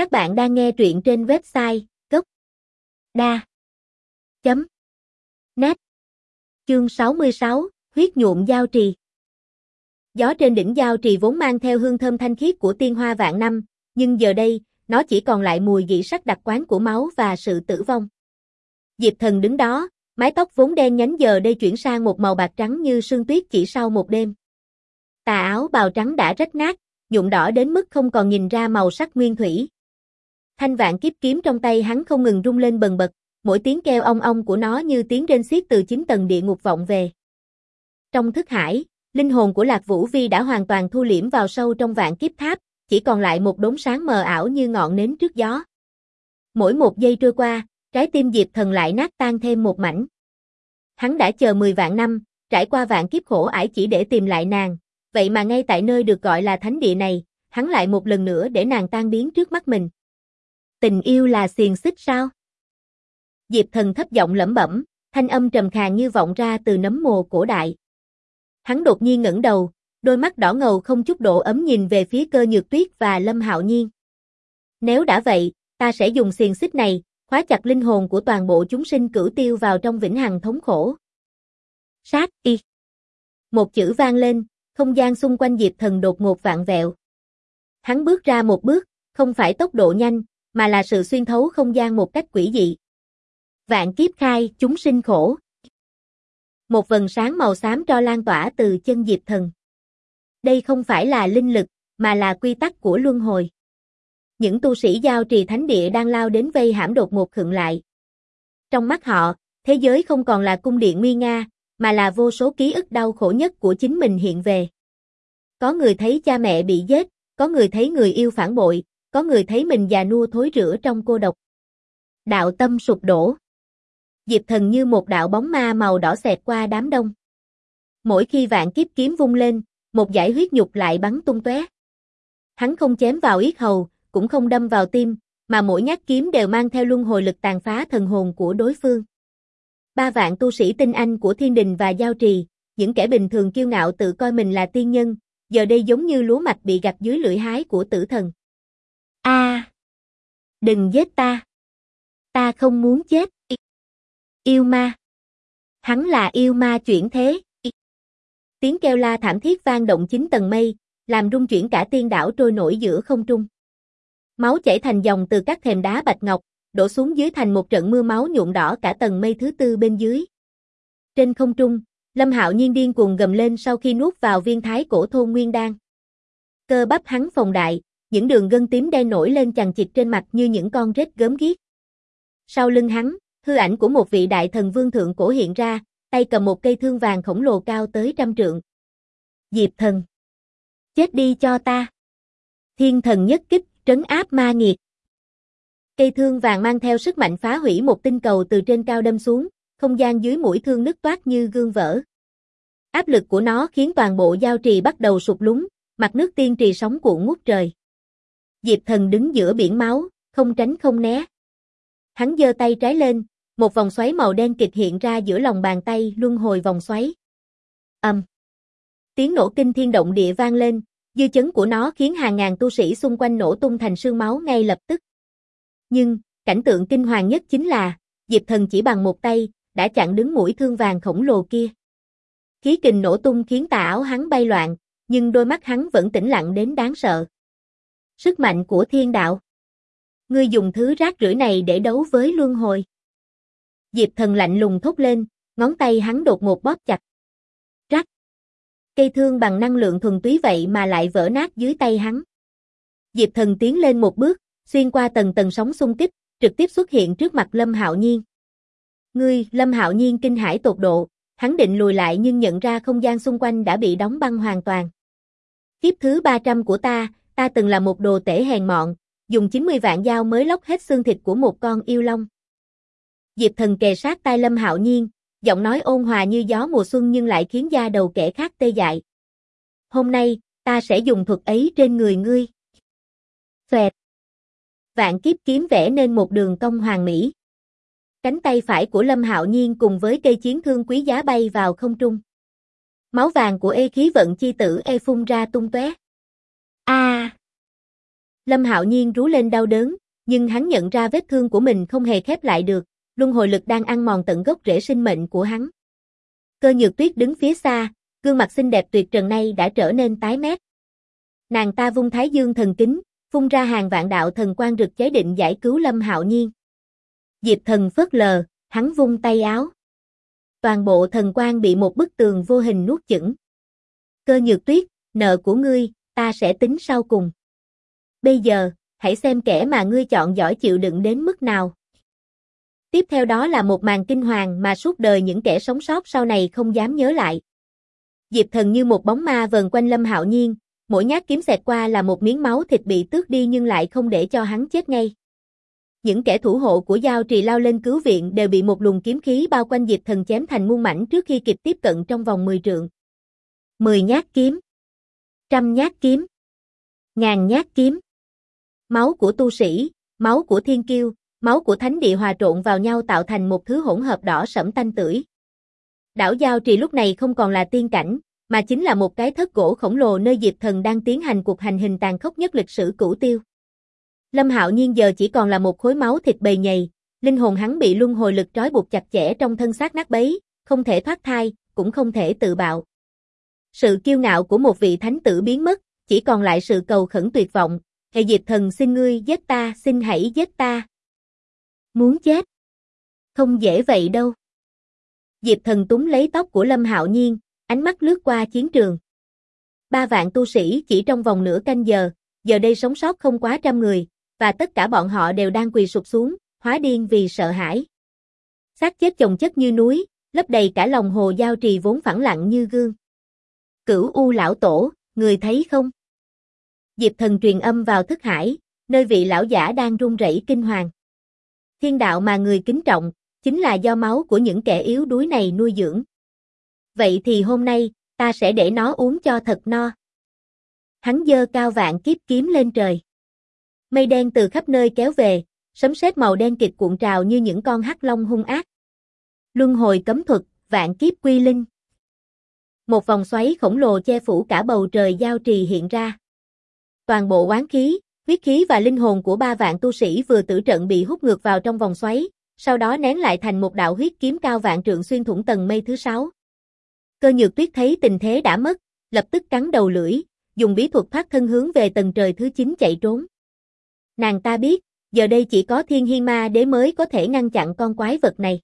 Các bạn đang nghe truyện trên website gốc đa chấm net chương 66, huyết nhuộm giao trì. Gió trên đỉnh giao trì vốn mang theo hương thơm thanh khiết của tiên hoa vạn năm, nhưng giờ đây, nó chỉ còn lại mùi dị sắc đặc quán của máu và sự tử vong. Diệp thần đứng đó, mái tóc vốn đen nhánh giờ đây chuyển sang một màu bạc trắng như sương tuyết chỉ sau một đêm. Tà áo bào trắng đã rách nát, nhuộm đỏ đến mức không còn nhìn ra màu sắc nguyên thủy. Thanh vạn kiếp kiếm trong tay hắn không ngừng rung lên bần bật, mỗi tiếng kêu ong ong của nó như tiếng rên xiết từ chín tầng địa ngục vọng về. Trong thức hải, linh hồn của Lạc Vũ Vi đã hoàn toàn thu liễm vào sâu trong vạn kiếp tháp, chỉ còn lại một đốm sáng mờ ảo như ngọn nến trước gió. Mỗi một giây trôi qua, trái tim Diệp Thần lại nát tan thêm một mảnh. Hắn đã chờ 10 vạn năm, trải qua vạn kiếp khổ ải chỉ để tìm lại nàng, vậy mà ngay tại nơi được gọi là thánh địa này, hắn lại một lần nữa để nàng tan biến trước mắt mình. Tình yêu là xiềng xích sao? Diệp thần thấp giọng lẩm bẩm, thanh âm trầm khàn như vọng ra từ nấm mồ cổ đại. Hắn đột nhiên ngẩng đầu, đôi mắt đỏ ngầu không chút độ ấm nhìn về phía cơ nhược tuyết và lâm hạo nhiên. Nếu đã vậy, ta sẽ dùng xiềng xích này, khóa chặt linh hồn của toàn bộ chúng sinh cửu tiêu vào trong vĩnh hằng thống khổ. Sát y. Một chữ vang lên, không gian xung quanh Diệp Thần đột ngột vạn vẹo. Hắn bước ra một bước, không phải tốc độ nhanh, mà là sự xuyên thấu không gian một cách quỷ dị. Vạn kiếp khai, chúng sinh khổ. Một vần sáng màu xám cho lan tỏa từ chân Diệp Thần. Đây không phải là linh lực, mà là quy tắc của luân hồi. Những tu sĩ giao trì thánh địa đang lao đến vây hãm đột ngột khựng lại. Trong mắt họ, thế giới không còn là cung điện nguy nga, mà là vô số ký ức đau khổ nhất của chính mình hiện về. Có người thấy cha mẹ bị giết, có người thấy người yêu phản bội, có người thấy mình già nua thối rữa trong cô độc. Đạo tâm sụp đổ. Diệp thần như một đạo bóng ma màu đỏ xẹt qua đám đông. Mỗi khi vạn kiếp kiếm vung lên, một giải huyết nhục lại bắn tung tóe. Hắn không chém vào yết hầu, cũng không đâm vào tim, mà mỗi nhát kiếm đều mang theo luân hồi lực tàn phá thần hồn của đối phương. Ba vạn tu sĩ tinh anh của thiên đình và giao trì, những kẻ bình thường kiêu ngạo tự coi mình là tiên nhân, giờ đây giống như lúa mạch bị gặt dưới lưỡi hái của tử thần. A, Đừng giết ta! Ta không muốn chết! Yêu ma! Hắn là yêu ma chuyển thế! Tiếng kêu la thảm thiết vang động chín tầng mây, làm rung chuyển cả tiên đảo trôi nổi giữa không trung. Máu chảy thành dòng từ các thềm đá bạch ngọc, đổ xuống dưới thành một trận mưa máu nhuộm đỏ cả tầng mây thứ tư bên dưới. Trên không trung, Lâm Hạo Nhiên điên cuồng gầm lên sau khi nuốt vào viên thái cổ thôn nguyên đan. Cơ bắp hắn phồng đại, những đường gân tím đen nổi lên chằng chịt trên mặt như những con rết gớm ghiếc. Sau lưng hắn, hư ảnh của một vị đại thần vương thượng cổ hiện ra, tay cầm một cây thương vàng khổng lồ cao tới trăm trượng. Diệp thần. Chết đi cho ta. Thiên thần nhất kích, trấn áp ma nghiệt. Cây thương vàng mang theo sức mạnh phá hủy một tinh cầu từ trên cao đâm xuống, không gian dưới mũi thương nứt toát như gương vỡ. Áp lực của nó khiến toàn bộ giao trì bắt đầu sụp lún, mặt nước tiên trì sóng cuộn ngút trời. Diệp thần đứng giữa biển máu, không tránh không né. Hắn giơ tay trái lên, một vòng xoáy màu đen kịch hiện ra giữa lòng bàn tay luân hồi vòng xoáy. Âm. Tiếng nổ kinh thiên động địa vang lên, dư chấn của nó khiến hàng ngàn tu sĩ xung quanh nổ tung thành sương máu ngay lập tức. Nhưng, cảnh tượng kinh hoàng nhất chính là, Diệp Thần chỉ bằng một tay, đã chặn đứng mũi thương vàng khổng lồ kia. Khí kình nổ tung khiến tà áo hắn bay loạn, nhưng đôi mắt hắn vẫn tĩnh lặng đến đáng sợ. Sức mạnh của thiên đạo. Ngươi dùng thứ rác rưởi này để đấu với luân hồi. Diệp thần lạnh lùng thốt lên, ngón tay hắn đột ngột bóp chặt. Rắc. Cây thương bằng năng lượng thuần túy vậy mà lại vỡ nát dưới tay hắn. Diệp thần tiến lên một bước, xuyên qua tầng tầng sóng xung kích, trực tiếp xuất hiện trước mặt Lâm Hạo Nhiên. Ngươi, Lâm Hạo Nhiên kinh hãi tột độ, hắn định lùi lại nhưng nhận ra không gian xung quanh đã bị đóng băng hoàn toàn. Kiếp thứ 300 của ta, ta từng là một đồ tể hèn mọn, dùng 90 vạn dao mới lóc hết xương thịt của một con yêu long. Diệp thần kề sát tai Lâm Hạo Nhiên, giọng nói ôn hòa như gió mùa xuân nhưng lại khiến da đầu kẻ khác tê dại. Hôm nay, ta sẽ dùng thuật ấy trên người ngươi. Xoẹt. Vạn kiếp kiếm vẽ nên một đường cong hoàng mỹ. Cánh tay phải của Lâm Hạo Nhiên cùng với cây chiến thương quý giá bay vào không trung. Máu vàng của ê khí vận chi tử ê phun ra tung tóe. A! Lâm Hạo Nhiên rú lên đau đớn, nhưng hắn nhận ra vết thương của mình không hề khép lại được, luân hồi lực đang ăn mòn tận gốc rễ sinh mệnh của hắn. Cơ nhược tuyết đứng phía xa, gương mặt xinh đẹp tuyệt trần này đã trở nên tái mét. Nàng ta vung thái dương thần kính, phun ra hàng vạn đạo thần quang rực cháy định giải cứu Lâm Hạo Nhiên. Diệp thần phớt lờ, hắn vung tay áo. Toàn bộ thần quang bị một bức tường vô hình nuốt chửng. Cơ nhược tuyết, nợ của ngươi, ta sẽ tính sau cùng. Bây giờ, hãy xem kẻ mà ngươi chọn giỏi chịu đựng đến mức nào. Tiếp theo đó là một màn kinh hoàng mà suốt đời những kẻ sống sót sau này không dám nhớ lại. Diệp thần như một bóng ma vần quanh Lâm Hạo Nhiên, mỗi nhát kiếm xẹt qua là một miếng máu thịt bị tước đi nhưng lại không để cho hắn chết ngay. Những kẻ thủ hộ của giao trì lao lên cứu viện đều bị một luồng kiếm khí bao quanh Diệp thần chém thành muôn mảnh trước khi kịp tiếp cận trong vòng 10 trượng. 10 nhát kiếm. Trăm nhát kiếm. Ngàn nhát kiếm. Máu của tu sĩ, máu của thiên kiêu, máu của thánh địa hòa trộn vào nhau tạo thành một thứ hỗn hợp đỏ sẫm tanh tưởi. Đảo Giao Trì lúc này không còn là tiên cảnh, mà chính là một cái thất gỗ khổng lồ nơi Diệp Thần đang tiến hành cuộc hành hình tàn khốc nhất lịch sử cửu tiêu. Lâm Hạo Nhiên giờ chỉ còn là một khối máu thịt bầy nhầy, linh hồn hắn bị luân hồi lực trói buộc chặt chẽ trong thân xác nát bấy, không thể thoát thai, cũng không thể tự bạo. Sự kiêu ngạo của một vị thánh tử biến mất, chỉ còn lại sự cầu khẩn tuyệt vọng, "Hệ Diệp Thần xin ngươi giết ta, xin hãy giết ta." Muốn chết? Không dễ vậy đâu. Diệp Thần túng lấy tóc của Lâm Hạo Nhiên, ánh mắt lướt qua chiến trường. Ba vạn tu sĩ chỉ trong vòng nửa canh giờ, giờ đây sống sót không quá trăm người, và tất cả bọn họ đều đang quỳ sụp xuống, hóa điên vì sợ hãi. Xác chết chồng chất như núi, lấp đầy cả lòng hồ giao trì vốn phẳng lặng như gương. Cửu U lão tổ, người thấy không? Diệp thần truyền âm vào thức hải, nơi vị lão giả đang run rẩy kinh hoàng. Thiên đạo mà người kính trọng, chính là do máu của những kẻ yếu đuối này nuôi dưỡng. Vậy thì hôm nay, ta sẽ để nó uống cho thật no. Hắn dơ cao vạn kiếp kiếm lên trời. Mây đen từ khắp nơi kéo về, sấm sét màu đen kịch cuộn trào như những con hắc long hung ác. Luân hồi cấm thuật, vạn kiếp quy linh. Một vòng xoáy khổng lồ che phủ cả bầu trời giao trì hiện ra. Toàn bộ quán khí, huyết khí và linh hồn của ba vạn tu sĩ vừa tử trận bị hút ngược vào trong vòng xoáy, sau đó nén lại thành một đạo huyết kiếm cao vạn trượng xuyên thủng tầng mây thứ sáu. Cơ nhược tuyết thấy tình thế đã mất, lập tức cắn đầu lưỡi, dùng bí thuật thoát thân hướng về tầng trời thứ 9 chạy trốn. Nàng ta biết, giờ đây chỉ có thiên hi ma đế mới có thể ngăn chặn con quái vật này.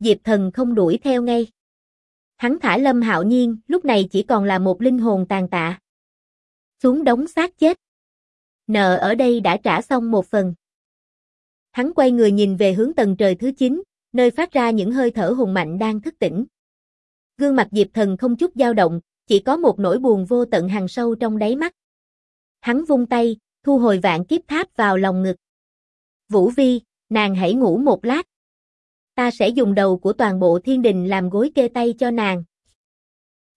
Diệp thần không đuổi theo ngay. Hắn thả lâm hạo nhiên, lúc này chỉ còn là một linh hồn tàn tạ. Xuống đống xác chết. Nợ ở đây đã trả xong một phần. Hắn quay người nhìn về hướng tầng trời thứ 9, nơi phát ra những hơi thở hùng mạnh đang thức tỉnh. Gương mặt Diệp Thần không chút dao động, chỉ có một nỗi buồn vô tận hằn sâu trong đáy mắt. Hắn vung tay, thu hồi vạn kiếp tháp vào lòng ngực. Vũ Vi, nàng hãy ngủ một lát. Ta sẽ dùng đầu của toàn bộ thiên đình làm gối kê tay cho nàng.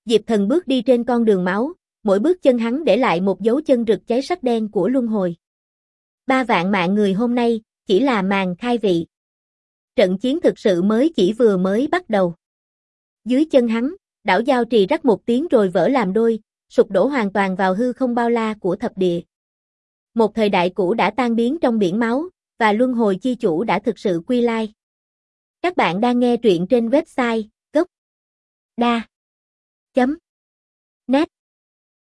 Diệp thần bước đi trên con đường máu, mỗi bước chân hắn để lại một dấu chân rực cháy sắc đen của luân hồi. Ba vạn mạng người hôm nay, chỉ là màn khai vị. Trận chiến thực sự mới chỉ vừa mới bắt đầu. Dưới chân hắn, đảo giao trì rắc một tiếng rồi vỡ làm đôi, sụp đổ hoàn toàn vào hư không bao la của thập địa. Một thời đại cũ đã tan biến trong biển máu, và luân hồi chi chủ đã thực sự quy lai. Các bạn đang nghe truyện trên website gốc đa chấm net.